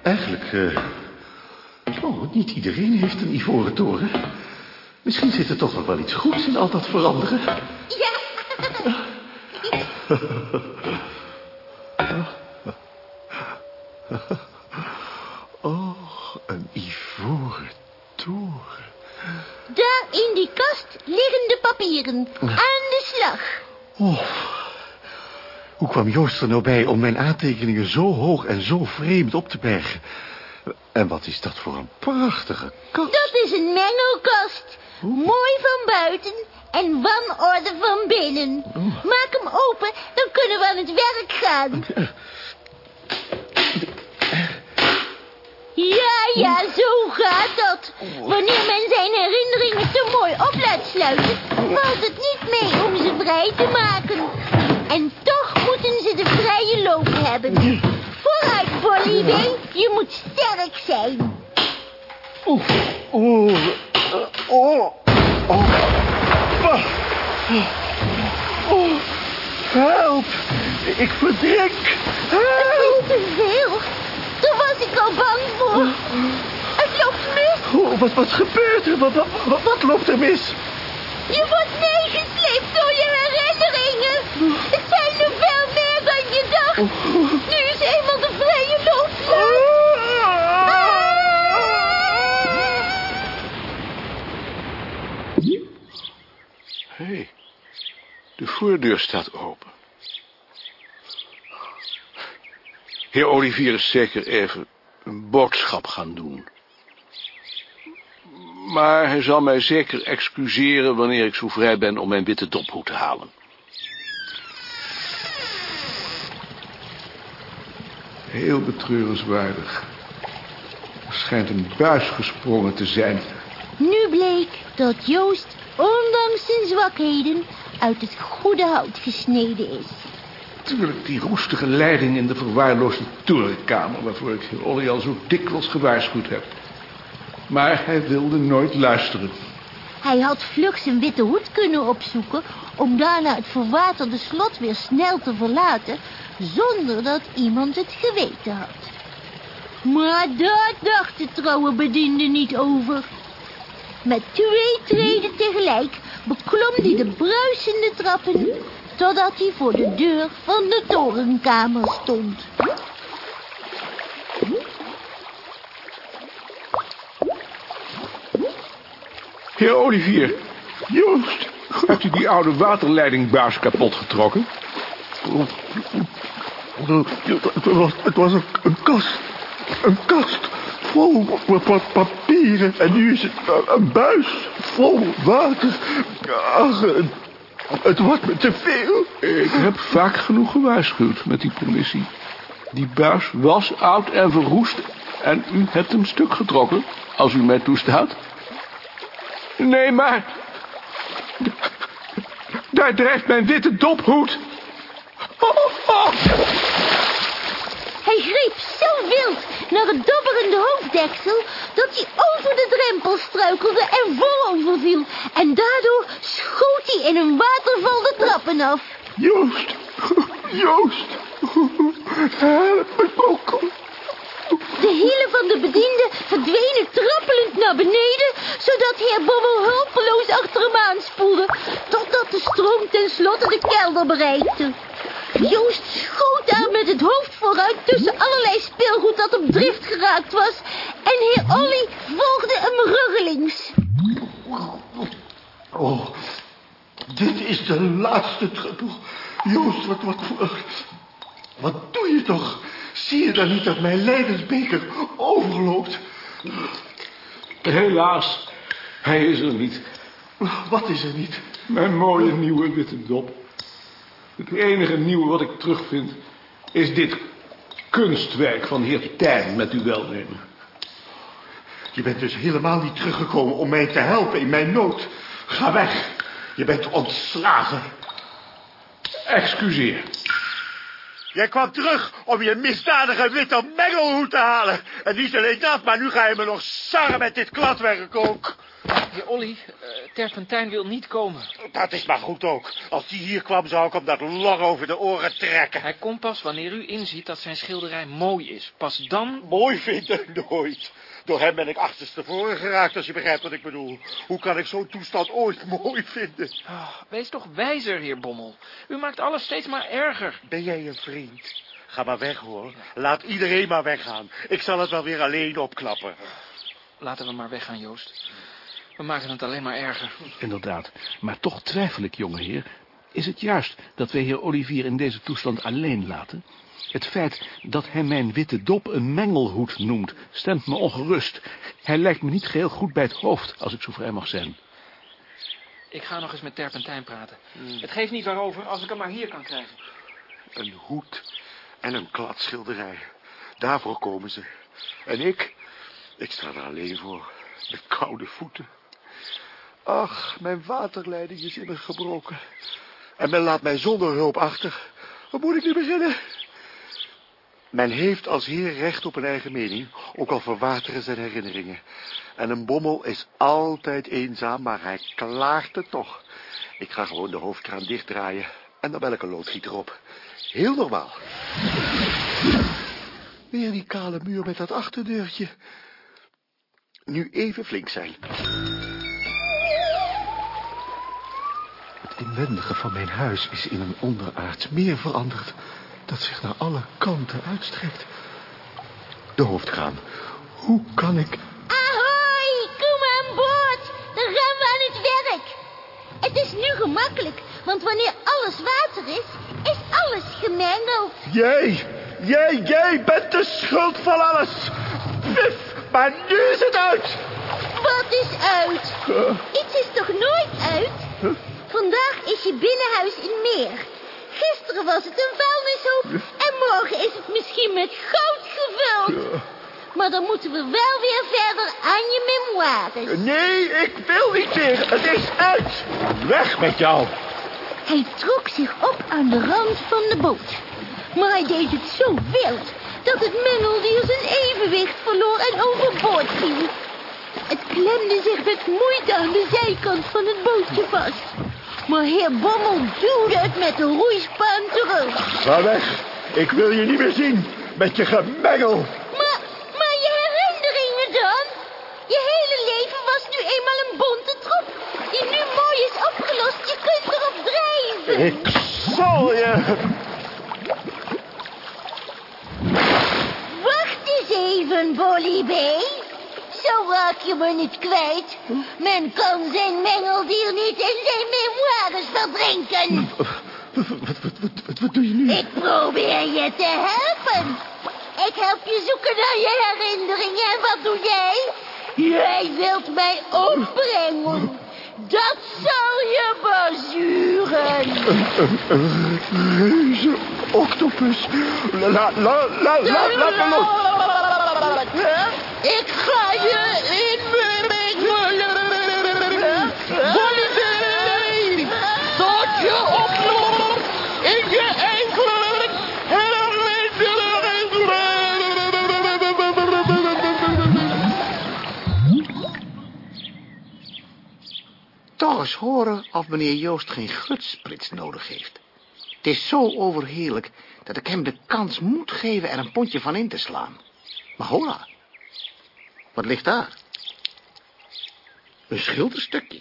eigenlijk, eh, oh, niet iedereen heeft een ivoren toren. Misschien zit er toch nog wel iets goeds in al dat veranderen.
Ja, kast liggen de papieren. Aan de slag.
Oh, hoe kwam Joost er nou bij om mijn aantekeningen zo hoog en zo vreemd op te bergen? En wat is dat voor een prachtige kast?
Dat is een mengelkast. Mooi van buiten en wanorde van binnen. Maak hem open, dan kunnen we aan het werk gaan. Ja, ja, zo gaat dat. Wanneer men zijn herinneringen te mooi op laat sluiten, valt het niet mee om ze vrij te maken. En toch moeten ze de vrije loop hebben. Vooruit, Bolly je moet sterk zijn.
Oh, oh, oh, oh, oh, help, ik verdrink, help.
Het is te veel. Daar was ik al bang voor. Het loopt mis.
Oh, wat, wat gebeurt er? Wat, wat, wat, loopt er mis?
Je wordt meegesleept door je herinneringen. Het zijn er veel meer dan je dacht. Oh. Nu is eenmaal de vrije loop.
Hé, hey, de voordeur staat open. Heer Olivier is zeker even een boodschap gaan doen. Maar hij zal mij zeker excuseren wanneer ik zo vrij ben om mijn witte dophoed te halen. Heel betreurenswaardig. Er schijnt een buis gesprongen te zijn.
Nu bleek dat Joost, ondanks zijn zwakheden, uit het goede hout gesneden is.
Natuurlijk die roestige leiding in de verwaarloosde torenkamer... waarvoor ik Olly al zo dikwijls gewaarschuwd heb. Maar hij wilde nooit luisteren.
Hij had vlug zijn witte hoed kunnen opzoeken... om daarna het verwaterde slot weer snel te verlaten... zonder dat iemand het geweten had. Maar daar dacht de trouwe bediende niet over. Met twee treden tegelijk beklom hij de bruisende trappen... totdat hij voor de deur van de torenkamer stond.
Heer Olivier, Joost, hebt u die oude waterleidingbuis kapot getrokken?
Het was, het was een, kast. Een kast vol pa- papieren. En nu is het een- een buis vol water. Ach, het, wordt me te veel.
Ik heb vaak genoeg gewaarschuwd met die politie. Die buis was oud en verroest en u hebt hem stuk getrokken, als u mij toestaat. Nee, maar... Daar drijft mijn witte dophoed. Oh, oh.
Hij greep zo wild naar het dobberende hoofddeksel... dat hij over de drempel struikelde en voorover viel. En daardoor schoot hij in een waterval de trappen af.
Joost, Joost, help me ook.
De hielen van de bediende verdwenen trappelend naar beneden... zodat heer Bommel hulpeloos achter hem aanspoelde... totdat de stroom tenslotte de kelder bereikte. Joost schoot daar met het hoofd vooruit tussen allerlei speelgoed dat op drift geraakt was... en heer Olly volgde hem ruggelings.
Oh, dit is de laatste druppel. Joost, wat, wat, wat, wat doe je toch? Zie je dan niet dat mijn lijdensbeker overloopt?
Helaas, hij is er niet.
Wat is er niet?
Mijn mooie nieuwe witte dop. Het enige nieuwe wat ik terugvind is dit kunstwerk van heer Tijn met uw welnemen.
Je bent dus helemaal niet teruggekomen om mij te helpen in mijn nood. Ga weg. Je bent ontslagen.
Excuseer.
Jij kwam terug om je misdadige witte mengelhoed te halen. En niet alleen dat, maar nu ga je me nog sarren met dit kladwerk ook.
Heer Olly, eh, Terpentijn wil niet komen.
Dat is maar goed ook. Als die hier kwam, zou ik hem dat lor over de oren trekken.
Hij komt pas wanneer u inziet dat zijn schilderij mooi is. Pas dan...
Mooi vinden, nooit. Door hem ben ik achterstevoren geraakt, als je begrijpt wat ik bedoel. Hoe kan ik zo'n toestand ooit mooi vinden?
Ah, wees toch wijzer, heer Bommel. U maakt alles steeds maar erger.
Ben jij een vriend? Ga maar weg, hoor. Laat iedereen maar weggaan. Ik zal het wel weer alleen opknappen.
Laten we maar weggaan, Joost. We maken het alleen maar erger.
Inderdaad, maar toch twijfel ik, jongeheer. Is het juist dat wij heer Olivier in deze toestand alleen laten? Het feit dat hij mijn witte dop een mengelhoed noemt, stemt me ongerust. Hij lijkt me niet geheel goed bij het hoofd, als ik zo vrij mag zijn.
Ik ga nog eens met Terpentijn praten. Het geeft niet waarover als ik hem maar hier kan krijgen.
Een hoed en een kladschilderij. Daarvoor komen ze. En ik, ik sta er alleen voor. Met koude voeten. Ach, mijn waterleiding is in me gebroken. En men laat mij zonder hulp achter. Wat moet ik nu beginnen? Men heeft als heer recht op een eigen mening, ook al verwateren zijn herinneringen. En een bommel is altijd eenzaam, maar hij klaagt het toch. Ik ga gewoon de hoofdkraan dichtdraaien en dan bel ik een loodgieter op. Heel normaal. Weer die kale muur met dat achterdeurtje. Nu even flink zijn. Het inwendige van mijn huis is in een onderaards meer veranderd... dat zich naar alle kanten uitstrekt. De hoofdkraan. Hoe kan ik...
Ahoy, kom aan boord. Dan gaan we aan het werk. Het is nu gemakkelijk, Want wanneer alles water is, is alles gemengeld.
Jij, jij, jij bent de schuld van alles. Pif, maar nu is het uit.
Wat is uit? Iets is toch nooit uit? Vandaag is je binnenhuis in meer. Gisteren was het een vuilnishoop. En morgen is het misschien met goud gevuld. Maar dan moeten we wel weer verder aan je memoires.
Nee, ik wil niet meer. Het is uit. Weg met jou.
Hij trok zich op aan de rand van de boot. Maar hij deed het zo wild dat het mengeldier zijn evenwicht verloor en overboord viel. Het klemde zich met moeite aan de zijkant van het bootje vast. Maar heer Bommel duwde het met de roeispaan terug.
Ga weg. Ik wil je niet meer zien. Met je gemengel.
Maar, maar je herinneringen dan? Je hele leven was nu eenmaal een bonte troep. Die nu mooi is opgelost. Je kunt erop drijven.
Ik zal je...
Wacht eens even, Bolly B. Zo raak je me niet kwijt. Men kan zijn mengeldier niet in zijn memoires verdrinken.
Wat, wat, wat, wat, doe je nu?
Ik probeer je te helpen. Ik help je zoeken naar je herinneringen. En wat doe jij? Jij wilt mij opbrengen. Dat zal je bezuren.
Een reuze octopus. La, la, la, la, la, laat.
Ik ga je inbrengen.
Bolidee! Tot je oplost in je enkele
Toch eens horen of meneer Joost geen gutsprits nodig heeft. Het is zo overheerlijk dat ik hem de kans moet geven er een pondje van in te slaan. Maar hola, wat ligt daar? Een schilderstukje.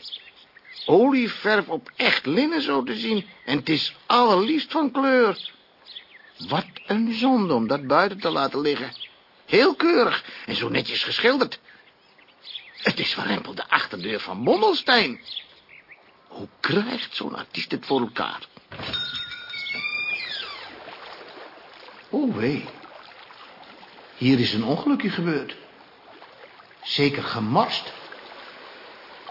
Olieverf op echt linnen zo te zien. En het is allerliefst van kleur. Wat een zonde om dat buiten te laten liggen. Heel keurig en zo netjes geschilderd. Het is verrempeld de achterdeur van Bommelstein. Hoe krijgt zo'n artiest het voor elkaar? Oh, wee. Hier is een ongelukje gebeurd. Zeker gemorst.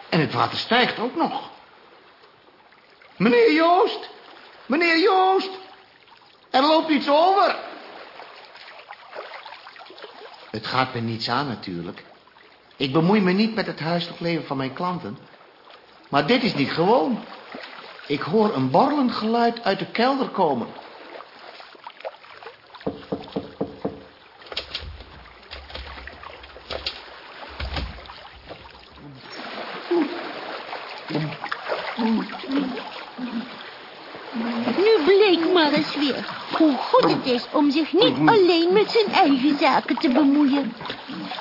En het water stijgt ook nog. Meneer Joost! Meneer Joost! Er loopt iets over. Het gaat me niets aan natuurlijk. Ik bemoei me niet met het huiselijk leven van mijn klanten. Maar dit is niet gewoon. Ik hoor een borrelend geluid uit de kelder komen.
Nu bleek maar eens weer hoe goed het is om zich niet alleen met zijn eigen zaken te bemoeien.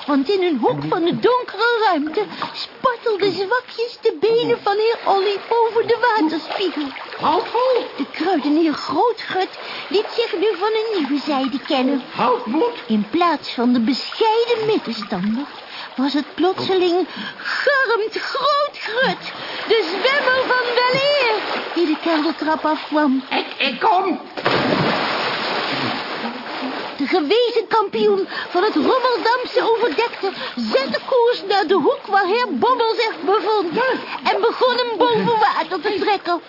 Want in een hoek van de donkere ruimte spartelden zwakjes de benen van heer Olly over de waterspiegel.
Houd vol!
De kruidenier Grootgut liet zich nu van een nieuwe zijde kennen.
Houd moed!
In plaats van de bescheiden middenstander was het plotseling Garmt Grootgut, de zwemmer van weleer, die de keldertrap afkwam.
Ik, ik kom!
Gewezen kampioen van het Rommeldamse overdekte zette koers naar de hoek waar heer Bommel zich bevond en begon hem boven water te trekken.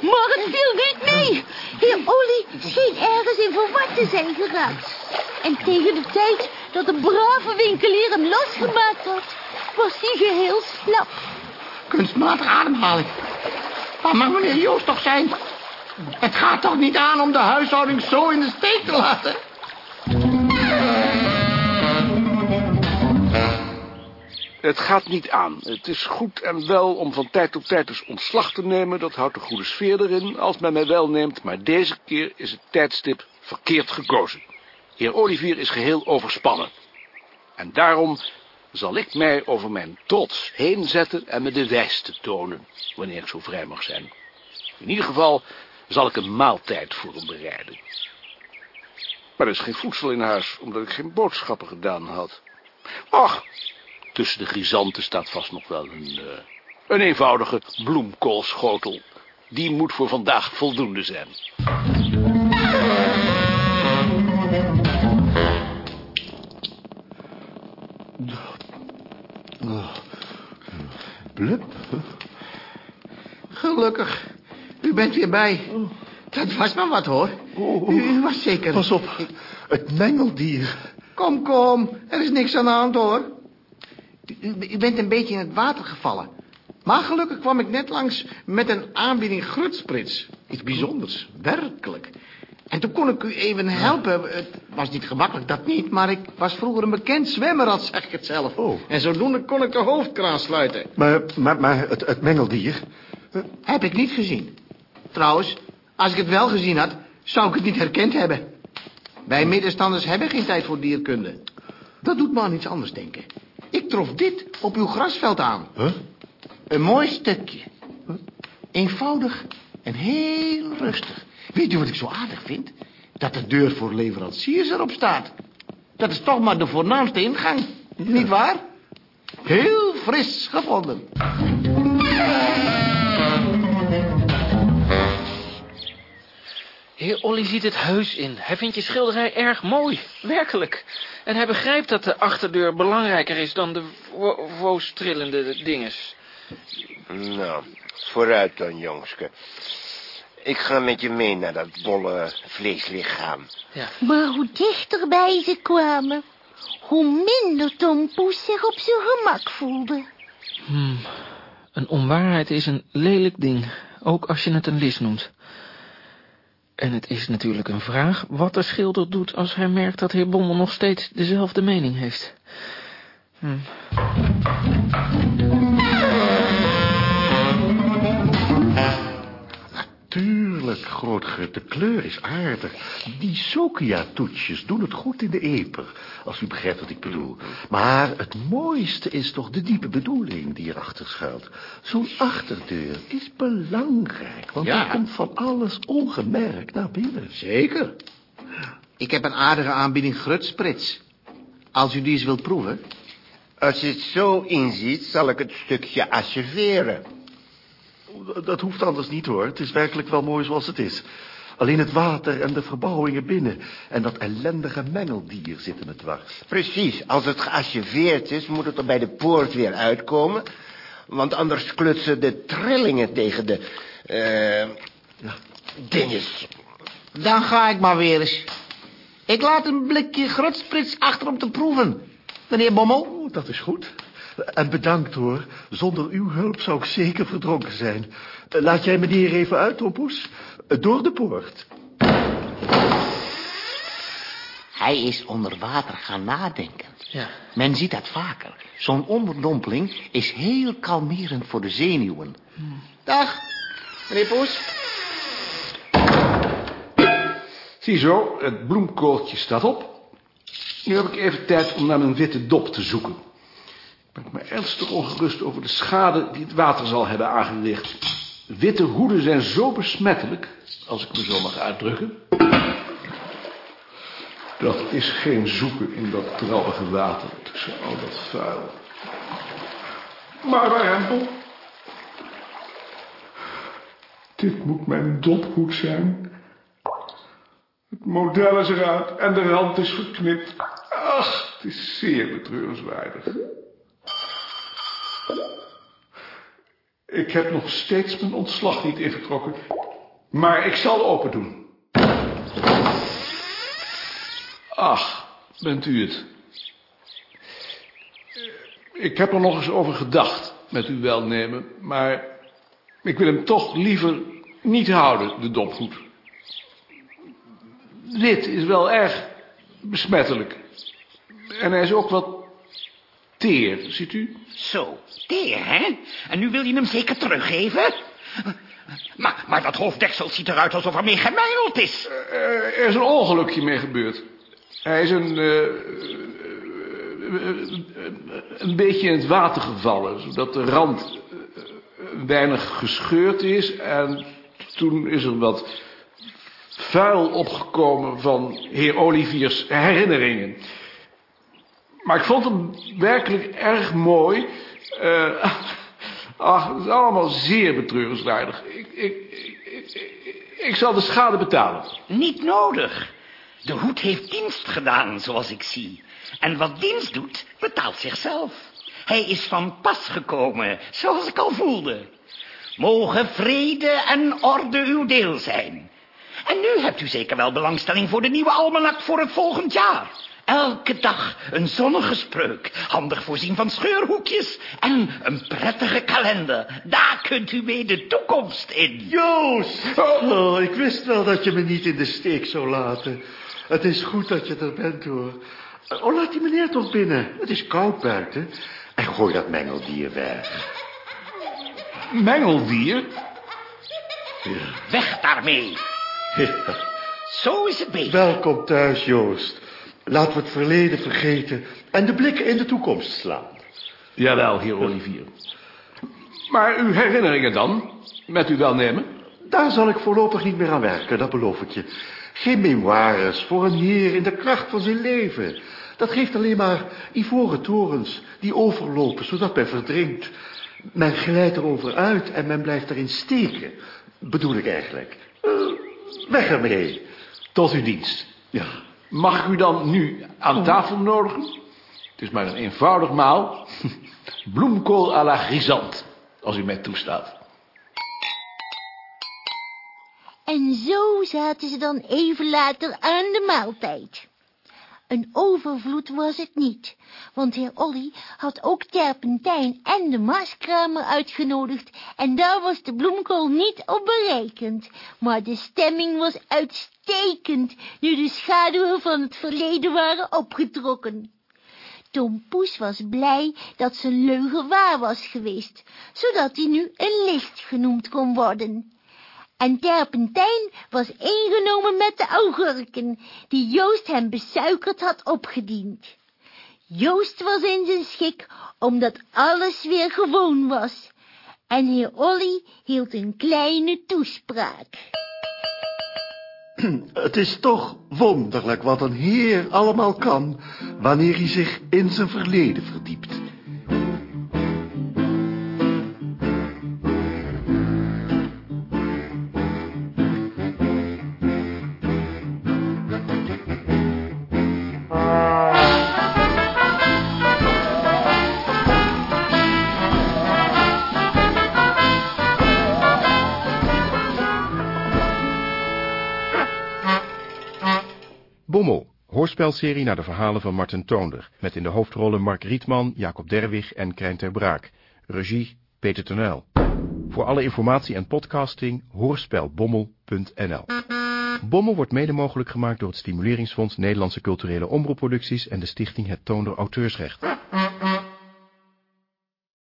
Maar het viel niet mee. Heer Olly scheen ergens in verward te zijn geraakt. En tegen de tijd dat de brave winkelier hem losgemaakt had, was hij geheel slap.
Kunstmatige ademhaling. Waar mag meneer Joost toch zijn? Het gaat toch niet aan om de huishouding zo in de steek te laten?
Het gaat niet aan. Het is goed en wel om van tijd tot tijd eens ontslag te nemen. Dat houdt een goede sfeer erin, als men mij wel neemt. Maar deze keer is het tijdstip verkeerd gekozen. Heer Olivier is geheel overspannen. En daarom zal ik mij over mijn trots heen zetten en me de wijste tonen, wanneer ik zo vrij mag zijn. In ieder geval zal ik een maaltijd voor hem bereiden. Maar er is geen voedsel in huis, omdat ik geen boodschappen gedaan had. Ach, tussen de grisanten staat vast nog wel een, eh, een eenvoudige bloemkoolschotel. Die moet voor vandaag voldoende zijn.
Blub?
Gelukkig. U bent weer bij. Dat was maar wat, hoor.
Oh,
u was zeker...
Pas op, het mengeldier.
Kom, kom. Er is niks aan de hand, hoor. U, u bent een beetje in het water gevallen. Maar gelukkig kwam ik net langs met een aanbieding grutsprits. Iets bijzonders, werkelijk. En toen kon ik u even helpen. Het was niet gemakkelijk, dat niet. Maar ik was vroeger een bekend zwemmer, al zeg ik het zelf.
Oh.
En zodoende kon ik de hoofdkraan sluiten.
Maar, maar, maar het, het mengeldier...
Heb ik niet gezien. Trouwens, als ik het wel gezien had, zou ik het niet herkend hebben. Wij middenstanders hebben geen tijd voor dierkunde. Dat doet me aan iets anders denken. Ik trof dit op uw grasveld aan.
Huh?
Een mooi stukje. Eenvoudig en heel rustig. Weet u wat ik zo aardig vind? Dat de deur voor leveranciers erop staat. Dat is toch maar de voornaamste ingang. Niet waar? Heel fris gevonden.
Heer Olly ziet het huis in. Hij vindt je schilderij erg mooi. Werkelijk. En hij begrijpt dat de achterdeur belangrijker is dan de wo woostrillende dinges.
Nou, vooruit dan, jongske. Ik ga met je mee naar dat bolle vleeslichaam.
Ja.
Maar hoe dichterbij ze kwamen, hoe minder Tom Poes zich op zijn gemak voelde.
Hmm. Een onwaarheid is een lelijk ding, ook als je het een lis noemt. En het is natuurlijk een vraag wat de schilder doet als hij merkt dat heer Bommel nog steeds dezelfde mening heeft. Hmm.
Grootger, de kleur is aardig. Die Sokia-toetjes doen het goed in de eper, als u begrijpt wat ik bedoel. Maar het mooiste is toch de diepe bedoeling die erachter schuilt. Zo'n achterdeur is belangrijk, want
Ja.
er komt van alles ongemerkt naar binnen.
Zeker. Ik heb een aardige aanbieding grutsprits. Als u die eens wilt proeven.
Als je het zo inziet, zal ik het stukje asserveren.
Dat hoeft anders niet, hoor. Het is werkelijk wel mooi zoals het is. Alleen het water en de verbouwingen binnen... en dat ellendige mengeldier zitten me dwars.
Precies, als het geasserveerd is, moet het er bij de poort weer uitkomen. Want anders klutsen de trillingen tegen de... eh
Ja.
dinges.
Dan ga ik maar weer eens. Ik laat een blikje grutsprits achter om te proeven. Meneer Bommel.
Oh, dat is goed. En bedankt, hoor. Zonder uw hulp zou ik zeker verdronken zijn. Eh, Laat jij meneer even uit, Tompoes. Eh, Door de poort.
Hij is onder water gaan nadenken.
Ja.
Men ziet dat vaker. Zo'n onderdompeling is heel kalmerend voor de zenuwen. Dag, meneer Poes.
Ziezo, het bloemkooltje staat op. Nu heb ik even tijd om naar mijn witte dop te zoeken. Ik ben me ernstig ongerust over de schade die het water zal hebben aangericht. Witte hoeden zijn zo besmettelijk, als ik me zo mag uitdrukken. Dat is geen zoeken in dat trouwige water tussen al dat vuil. Maar warempel. Dit moet mijn dophoed zijn. Het model is eruit en de rand is verknipt. Ach, het is zeer betreurenswaardig. Ik heb nog steeds mijn ontslag niet ingetrokken, maar ik zal open doen. Ach, bent u het? Ik heb er nog eens over gedacht, met uw welnemen, maar ik wil hem toch liever niet houden, de dophoed. Dit is wel erg besmettelijk. En hij is ook wat teer, ziet u?
Zo, teer, hè? En nu wil je hem zeker teruggeven? Maar, maar dat hoofddeksel ziet eruit alsof er mee gemijmeld is.
Eh, er is een ongelukje mee gebeurd. Hij is een, eh, eh, een beetje in het water gevallen, zodat de rand eh, weinig gescheurd is. En toen is er wat vuil opgekomen van heer Oliviers herinneringen. Maar ik vond hem werkelijk erg mooi. eh, Ach, het is allemaal zeer betreurenswaardig. Ik, ik, ik, ik zal de schade betalen.
Niet nodig. De hoed heeft dienst gedaan, zoals ik zie. En wat dienst doet, betaalt zichzelf. Hij is van pas gekomen, zoals ik al voelde. Mogen vrede en orde uw deel zijn. En nu hebt u zeker wel belangstelling voor de nieuwe almanak voor het volgend jaar. Elke dag een zonnige spreuk, handig voorzien van scheurhoekjes en een prettige kalender. Daar kunt u mee de toekomst in.
Joost! Oh, ik wist wel dat je me niet in de steek zou laten. Het is goed dat je er bent, hoor. Oh, laat die meneer toch binnen. Het is koud buiten. En gooi dat mengeldier weg.
Mengeldier?
Weg daarmee.
Ja.
Zo is het beter.
Welkom thuis, Joost. Laten we het verleden vergeten en de blikken in de toekomst slaan.
Jawel, heer Olivier. Maar uw herinneringen dan? Met uw welnemen?
Daar zal ik voorlopig niet meer aan werken, dat beloof ik je. Geen memoires voor een heer in de kracht van zijn leven. Dat geeft alleen maar ivoren torens die overlopen, zodat men verdrinkt. Men glijdt erover uit en men blijft erin steken. Bedoel ik eigenlijk. Eh, weg ermee.
Tot uw dienst.
Ja.
Mag ik u dan nu aan tafel nodigen? Het is maar een eenvoudig maal. Bloemkool à la grisant, als u mij toestaat.
En zo zaten ze dan even later aan de maaltijd. Een overvloed was het niet, want heer Olly had ook Terpentijn en de marskramer uitgenodigd en daar was de bloemkool niet op berekend. Maar de stemming was uitstekend, nu de schaduwen van het verleden waren opgetrokken. Tom Poes was blij dat zijn leugen waar was geweest, zodat hij nu een licht genoemd kon worden. En Terpentijn was ingenomen met de augurken, die Joost hem besuikerd had opgediend. Joost was in zijn schik, omdat alles weer gewoon was. En heer Olly hield een kleine toespraak.
Het is toch wonderlijk wat een heer allemaal kan... wanneer hij zich in zijn verleden verdiept.
Hoorspelserie naar de verhalen van Martin Toonder, met in de hoofdrollen Mark Rietman, Jacob Derwig en Krijn ter Braak. Regie Peter Tonel. Voor alle informatie en podcasting hoorspelbommel.nl. Bommel wordt mede mogelijk gemaakt door het Stimuleringsfonds Nederlandse Culturele Omroepproducties en de stichting Het Toonder Auteursrecht.